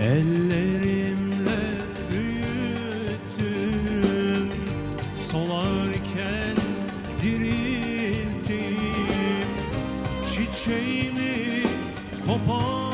Ellerimle büyüttüm Solarken dirilttim. Çiçeğini kopar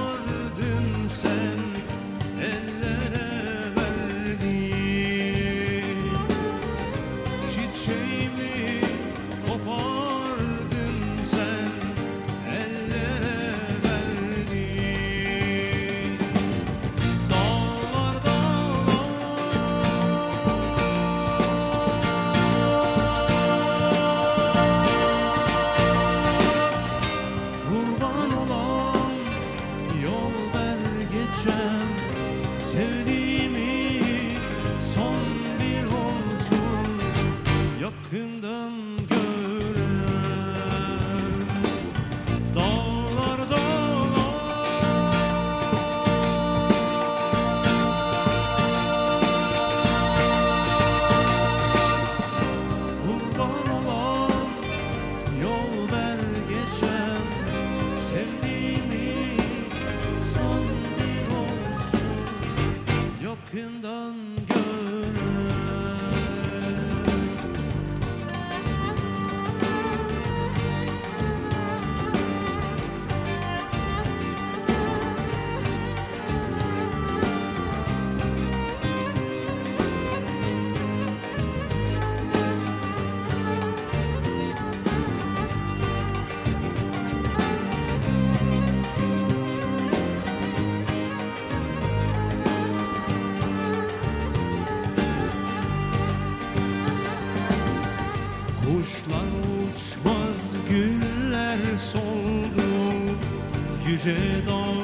j'ai dans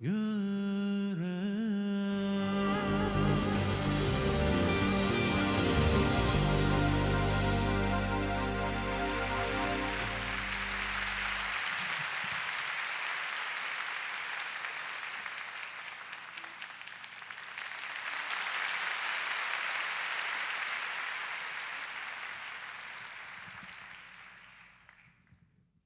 gören